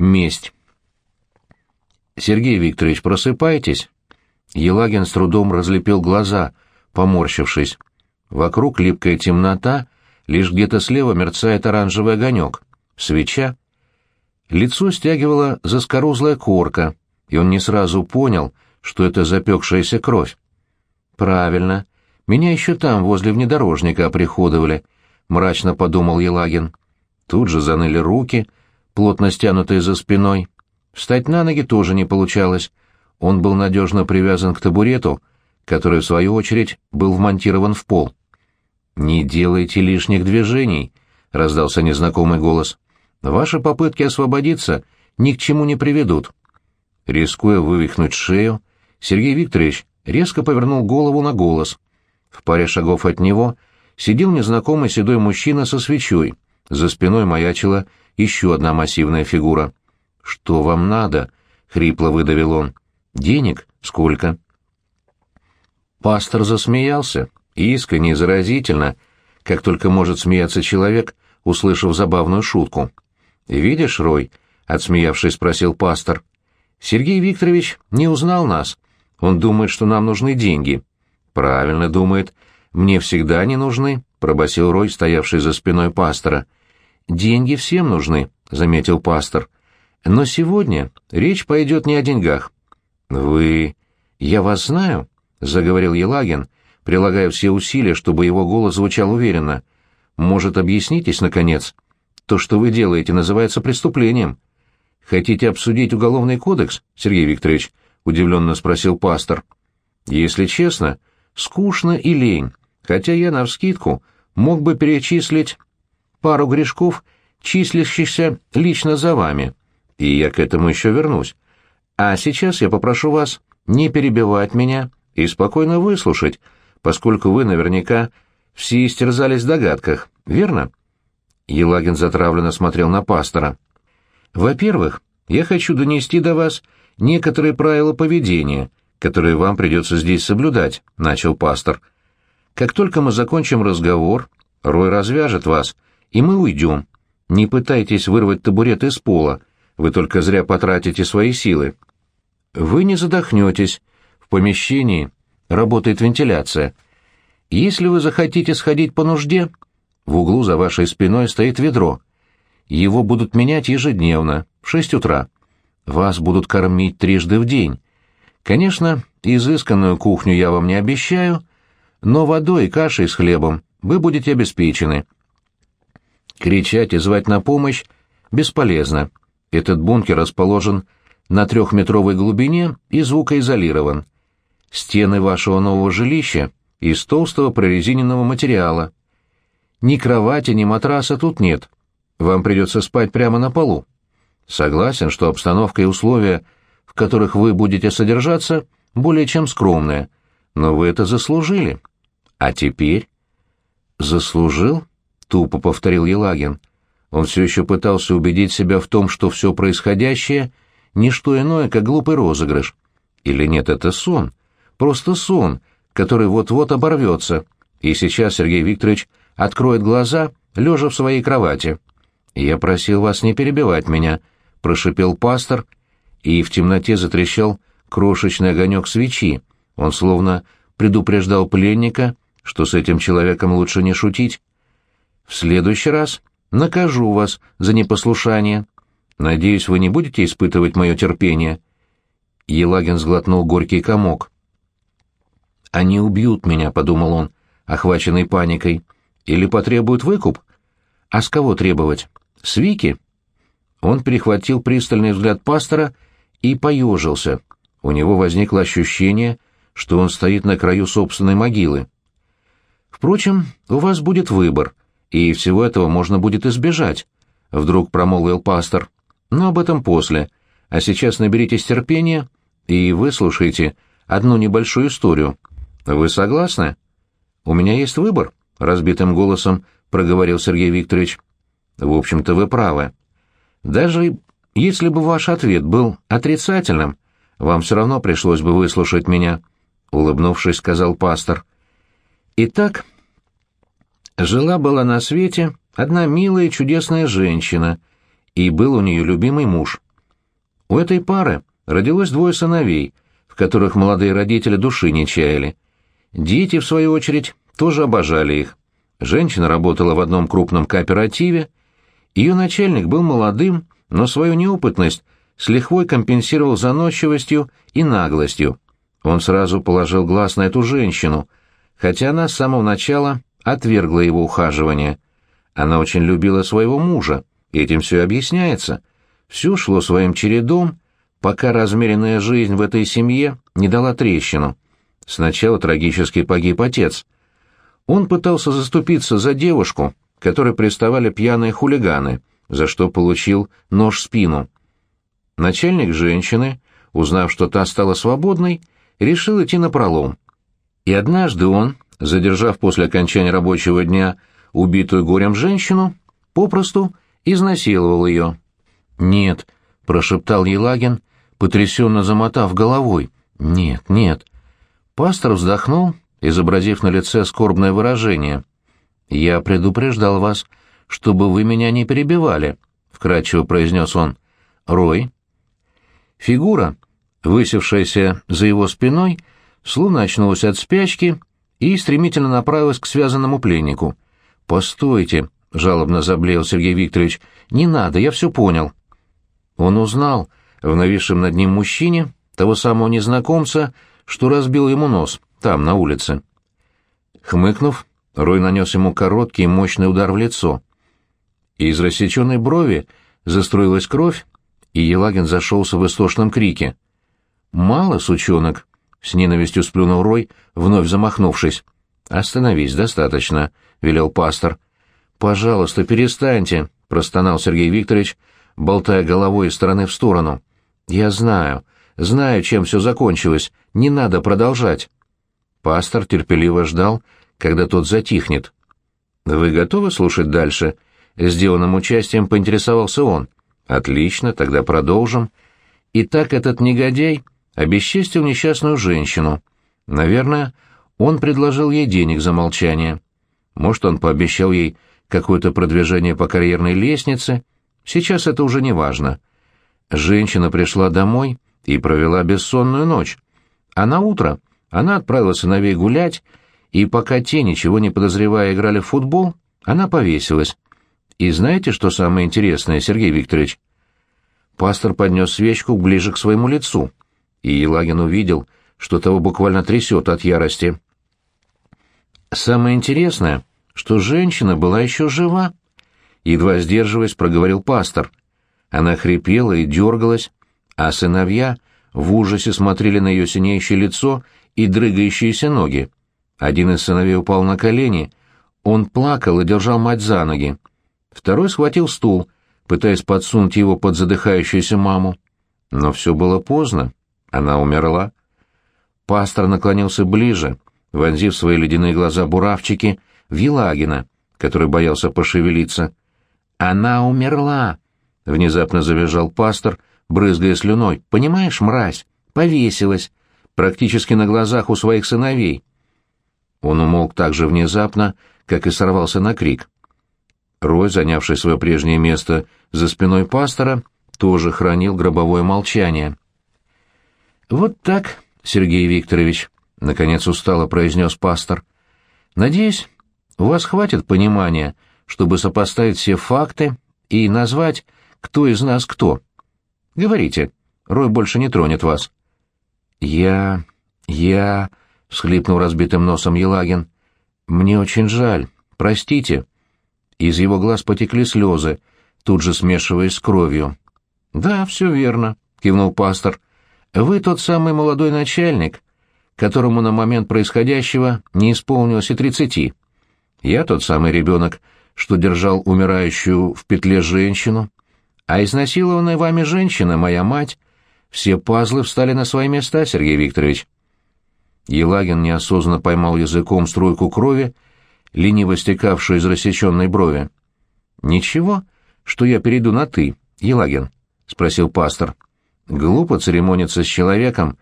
Месть. «Сергей Викторович, просыпайтесь!» Елагин с трудом разлепил глаза, поморщившись. Вокруг липкая темнота, лишь где-то слева мерцает оранжевый огонек. Свеча. Лицо стягивала заскорузлая корка, и он не сразу понял, что это запекшаяся кровь. «Правильно. Меня еще там, возле внедорожника, оприходовали», — мрачно подумал Елагин. Тут же заныли руки, плотно стянутые за спиной. Встать на ноги тоже не получалось. Он был надежно привязан к табурету, который, в свою очередь, был вмонтирован в пол. «Не делайте лишних движений», — раздался незнакомый голос. «Ваши попытки освободиться ни к чему не приведут». Рискуя вывихнуть шею, Сергей Викторович резко повернул голову на голос. В паре шагов от него сидел незнакомый седой мужчина со свечой. За спиной маячила еще одна массивная фигура. «Что вам надо?» — хрипло выдавил он. «Денег? Сколько?» Пастор засмеялся, искренне и заразительно, как только может смеяться человек, услышав забавную шутку. «Видишь, Рой?» — отсмеявшись, спросил пастор. «Сергей Викторович не узнал нас. Он думает, что нам нужны деньги». «Правильно думает. Мне всегда не нужны», — пробасил Рой, стоявший за спиной пастора. «Деньги всем нужны», — заметил пастор. «Но сегодня речь пойдет не о деньгах». «Вы... Я вас знаю», — заговорил Елагин, прилагая все усилия, чтобы его голос звучал уверенно. «Может, объяснитесь, наконец? То, что вы делаете, называется преступлением». «Хотите обсудить уголовный кодекс, Сергей Викторович?» — удивленно спросил пастор. «Если честно, скучно и лень, хотя я, навскидку, мог бы перечислить пару грешков, числящихся лично за вами, и я к этому еще вернусь. А сейчас я попрошу вас не перебивать меня и спокойно выслушать, поскольку вы наверняка все истерзались в догадках, верно?» Елагин затравленно смотрел на пастора. «Во-первых, я хочу донести до вас некоторые правила поведения, которые вам придется здесь соблюдать», — начал пастор. «Как только мы закончим разговор, Рой развяжет вас, и мы уйдем. Не пытайтесь вырвать табурет из пола, вы только зря потратите свои силы. Вы не задохнетесь. В помещении работает вентиляция. Если вы захотите сходить по нужде, в углу за вашей спиной стоит ведро. Его будут менять ежедневно, в шесть утра. Вас будут кормить трижды в день. Конечно, изысканную кухню я вам не обещаю, но водой и кашей с хлебом вы будете обеспечены. Кричать и звать на помощь бесполезно. Этот бункер расположен на трехметровой глубине и звукоизолирован. Стены вашего нового жилища из толстого прорезиненного материала. Ни кровати, ни матраса тут нет. Вам придется спать прямо на полу. Согласен, что обстановка и условия, в которых вы будете содержаться, более чем скромные, но вы это заслужили. А теперь... Заслужил? Тупо повторил Елагин. Он все еще пытался убедить себя в том, что все происходящее — не что иное, как глупый розыгрыш. Или нет, это сон. Просто сон, который вот-вот оборвется, и сейчас Сергей Викторович откроет глаза, лежа в своей кровати. «Я просил вас не перебивать меня», — прошипел пастор, и в темноте затрещал крошечный огонек свечи. Он словно предупреждал пленника, что с этим человеком лучше не шутить. В следующий раз накажу вас за непослушание. Надеюсь, вы не будете испытывать мое терпение». Елагин сглотнул горький комок. «Они убьют меня», — подумал он, охваченный паникой. «Или потребуют выкуп? А с кого требовать? С Вики?» Он перехватил пристальный взгляд пастора и поежился. У него возникло ощущение, что он стоит на краю собственной могилы. «Впрочем, у вас будет выбор», и всего этого можно будет избежать», — вдруг промолвил пастор. «Но об этом после. А сейчас наберитесь терпения и выслушайте одну небольшую историю. Вы согласны?» «У меня есть выбор», — разбитым голосом проговорил Сергей Викторович. «В общем-то, вы правы. Даже если бы ваш ответ был отрицательным, вам все равно пришлось бы выслушать меня», — улыбнувшись, сказал пастор. «Итак, Жила-была на свете одна милая и чудесная женщина, и был у нее любимый муж. У этой пары родилось двое сыновей, в которых молодые родители души не чаяли. Дети, в свою очередь, тоже обожали их. Женщина работала в одном крупном кооперативе. Ее начальник был молодым, но свою неопытность с лихвой компенсировал заносчивостью и наглостью. Он сразу положил глаз на эту женщину, хотя она с самого начала отвергла его ухаживание. Она очень любила своего мужа, и этим все объясняется. Все шло своим чередом, пока размеренная жизнь в этой семье не дала трещину. Сначала трагически погиб отец. Он пытался заступиться за девушку, которой приставали пьяные хулиганы, за что получил нож в спину. Начальник женщины, узнав, что та стала свободной, решил идти на пролом. И однажды он, задержав после окончания рабочего дня убитую горем женщину, попросту изнасиловал ее. «Нет», — прошептал Елагин, потрясенно замотав головой. «Нет, нет». Пастор вздохнул, изобразив на лице скорбное выражение. «Я предупреждал вас, чтобы вы меня не перебивали», — вкратчиво произнес он. «Рой». Фигура, высевшаяся за его спиной, словно очнулась от спячки и стремительно направилась к связанному пленнику. «Постойте», — жалобно заблеял Сергей Викторович, — «не надо, я все понял». Он узнал в нависшем над ним мужчине того самого незнакомца, что разбил ему нос, там, на улице. Хмыкнув, Рой нанес ему короткий мощный удар в лицо. Из рассеченной брови заструилась кровь, и Елагин зашелся в истошном крике. «Мало, сучонок!» — с ненавистью сплюнул Рой, вновь замахнувшись. «Остановись, достаточно», — велел пастор. «Пожалуйста, перестаньте», — простонал Сергей Викторович, болтая головой из стороны в сторону. «Я знаю, знаю, чем все закончилось. Не надо продолжать». Пастор терпеливо ждал, когда тот затихнет. «Вы готовы слушать дальше?» Сделанным участием поинтересовался он. «Отлично, тогда продолжим. Итак, этот негодяй обесчестил несчастную женщину. Наверное, он предложил ей денег за молчание. Может, он пообещал ей какое-то продвижение по карьерной лестнице. Сейчас это уже не важно. Женщина пришла домой и провела бессонную ночь. А на утро она отправила сыновей гулять, и пока те, ничего не подозревая, играли в футбол, она повесилась. И знаете, что самое интересное, Сергей Викторович? Пастор поднес свечку ближе к своему лицу — и Елагин увидел, что того буквально трясет от ярости. «Самое интересное, что женщина была еще жива», — едва сдерживаясь, проговорил пастор. Она хрипела и дергалась, а сыновья в ужасе смотрели на ее синеющее лицо и дрыгающиеся ноги. Один из сыновей упал на колени, он плакал и держал мать за ноги. Второй схватил стул, пытаясь подсунуть его под задыхающуюся маму. Но все было поздно. Она умерла. Пастор наклонился ближе, вонзив свои ледяные глаза буравчики в Елагина, который боялся пошевелиться. «Она умерла!» — внезапно завизжал пастор, брызгая слюной. «Понимаешь, мразь, повесилась, практически на глазах у своих сыновей». Он умолк так же внезапно, как и сорвался на крик. Рой, занявший свое прежнее место за спиной пастора, тоже хранил гробовое молчание. «Вот так, Сергей Викторович», — наконец устало произнес пастор. «Надеюсь, у вас хватит понимания, чтобы сопоставить все факты и назвать, кто из нас кто. Говорите, Рой больше не тронет вас». «Я... я...» — всхлипнул разбитым носом Елагин. «Мне очень жаль. Простите». Из его глаз потекли слезы, тут же смешиваясь с кровью. «Да, все верно», — кивнул пастор. Вы тот самый молодой начальник, которому на момент происходящего не исполнилось и тридцати. Я тот самый ребенок, что держал умирающую в петле женщину, а изнасилованная вами женщина, моя мать, все пазлы встали на свои места, Сергей Викторович. Елагин неосознанно поймал языком струйку крови, лениво стекавшую из рассеченной брови. «Ничего, что я перейду на «ты», Елагин?» — спросил пастор. Глупо церемониться с человеком,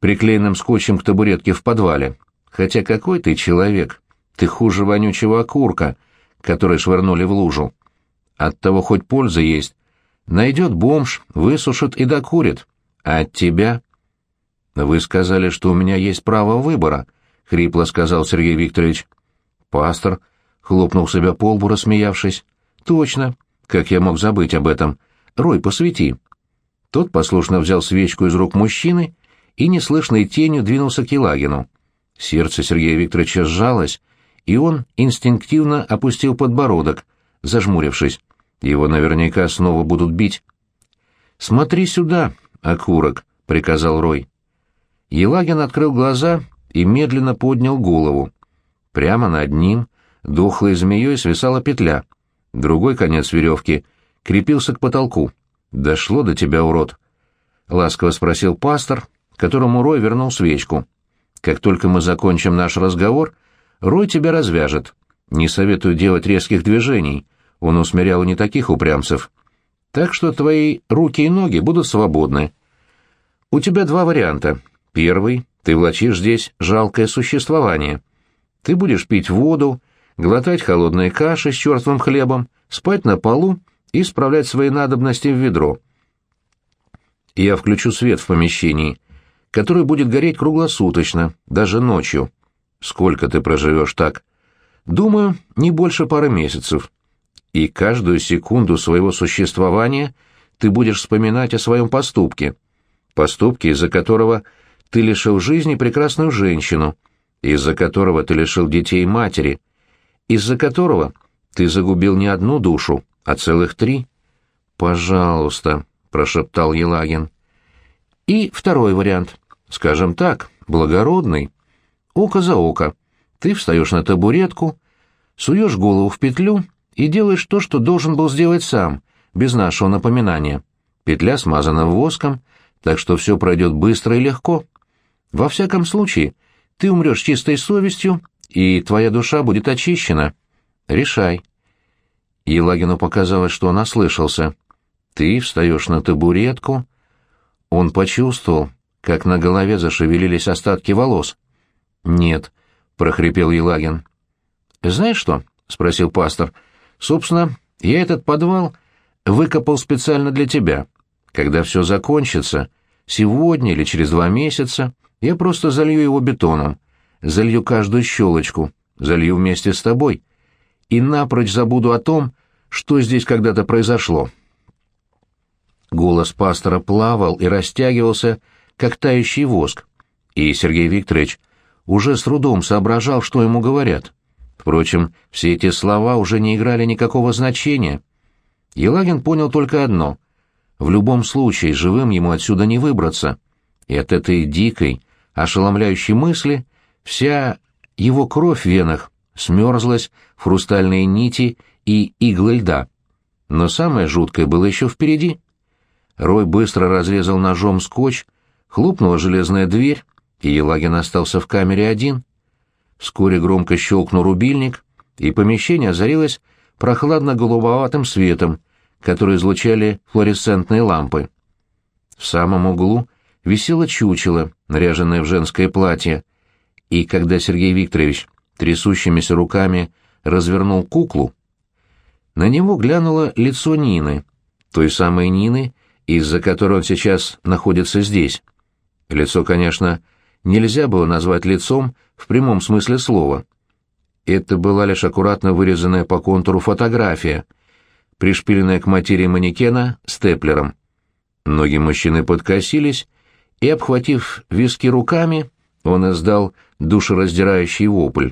приклеенным скотчем к табуретке в подвале. Хотя какой ты человек? Ты хуже вонючего окурка, который швырнули в лужу. От того хоть польза есть, Найдет бомж, высушит и докурит. А от тебя? Вы сказали, что у меня есть право выбора, — хрипло сказал Сергей Викторович. Пастор хлопнул себя по лбу, рассмеявшись. Точно. Как я мог забыть об этом? Рой, посвети. Тот послушно взял свечку из рук мужчины и неслышной тенью двинулся к Елагину. Сердце Сергея Викторовича сжалось, и он инстинктивно опустил подбородок, зажмурившись. Его наверняка снова будут бить. «Смотри сюда, окурок», — приказал Рой. Елагин открыл глаза и медленно поднял голову. Прямо над ним дохлой змеей свисала петля. Другой конец веревки крепился к потолку. «Дошло до тебя, урод?» — ласково спросил пастор, которому Рой вернул свечку. «Как только мы закончим наш разговор, Рой тебя развяжет. Не советую делать резких движений, он усмирял не таких упрямцев. Так что твои руки и ноги будут свободны. У тебя два варианта. Первый — ты влачишь здесь жалкое существование. Ты будешь пить воду, глотать холодные каши с чертовым хлебом, спать на полу и справлять свои надобности в ведро. Я включу свет в помещении, который будет гореть круглосуточно, даже ночью. Сколько ты проживешь так? Думаю, не больше пары месяцев. И каждую секунду своего существования ты будешь вспоминать о своем поступке. Поступке, из-за которого ты лишил жизни прекрасную женщину, из-за которого ты лишил детей матери, из-за которого ты загубил не одну душу, а целых три. «Пожалуйста», — прошептал Елагин. И второй вариант, скажем так, благородный. Око за око. Ты встаешь на табуретку, суешь голову в петлю и делаешь то, что должен был сделать сам, без нашего напоминания. Петля смазана воском, так что все пройдет быстро и легко. Во всяком случае, ты умрешь чистой совестью, и твоя душа будет очищена. Решай. Елагину показалось, что он ослышался. Ты встаешь на табуретку. Он почувствовал, как на голове зашевелились остатки волос. «Нет», — прохрипел Елагин. «Знаешь что?» — спросил пастор. Собственно, я этот подвал выкопал специально для тебя. Когда все закончится, сегодня или через два месяца, я просто залью его бетоном, залью каждую щелочку, залью вместе с тобой и напрочь забуду о том, что здесь когда-то произошло. Голос пастора плавал и растягивался, как тающий воск, и Сергей Викторович уже с трудом соображал, что ему говорят. Впрочем, все эти слова уже не играли никакого значения. Елагин понял только одно — в любом случае живым ему отсюда не выбраться. И от этой дикой, ошеломляющей мысли вся его кровь в венах смерзлась в хрустальные нити и иглы льда. Но самое жуткое было еще впереди. Рой быстро разрезал ножом скотч, хлопнула железная дверь, и Елагин остался в камере один. Вскоре громко щелкнул рубильник, и помещение озарилось прохладно-голубоватым светом, который излучали флуоресцентные лампы. В самом углу висело чучело, наряженное в женское платье, и когда Сергей Викторович трясущимися руками развернул куклу, на него глянуло лицо Нины, той самой Нины, из-за которой он сейчас находится здесь. Лицо, конечно, нельзя было назвать лицом в прямом смысле слова. Это была лишь аккуратно вырезанная по контуру фотография, пришпиленная к материи манекена степлером. Ноги мужчины подкосились, и, обхватив виски руками, он издал душераздирающий вопль.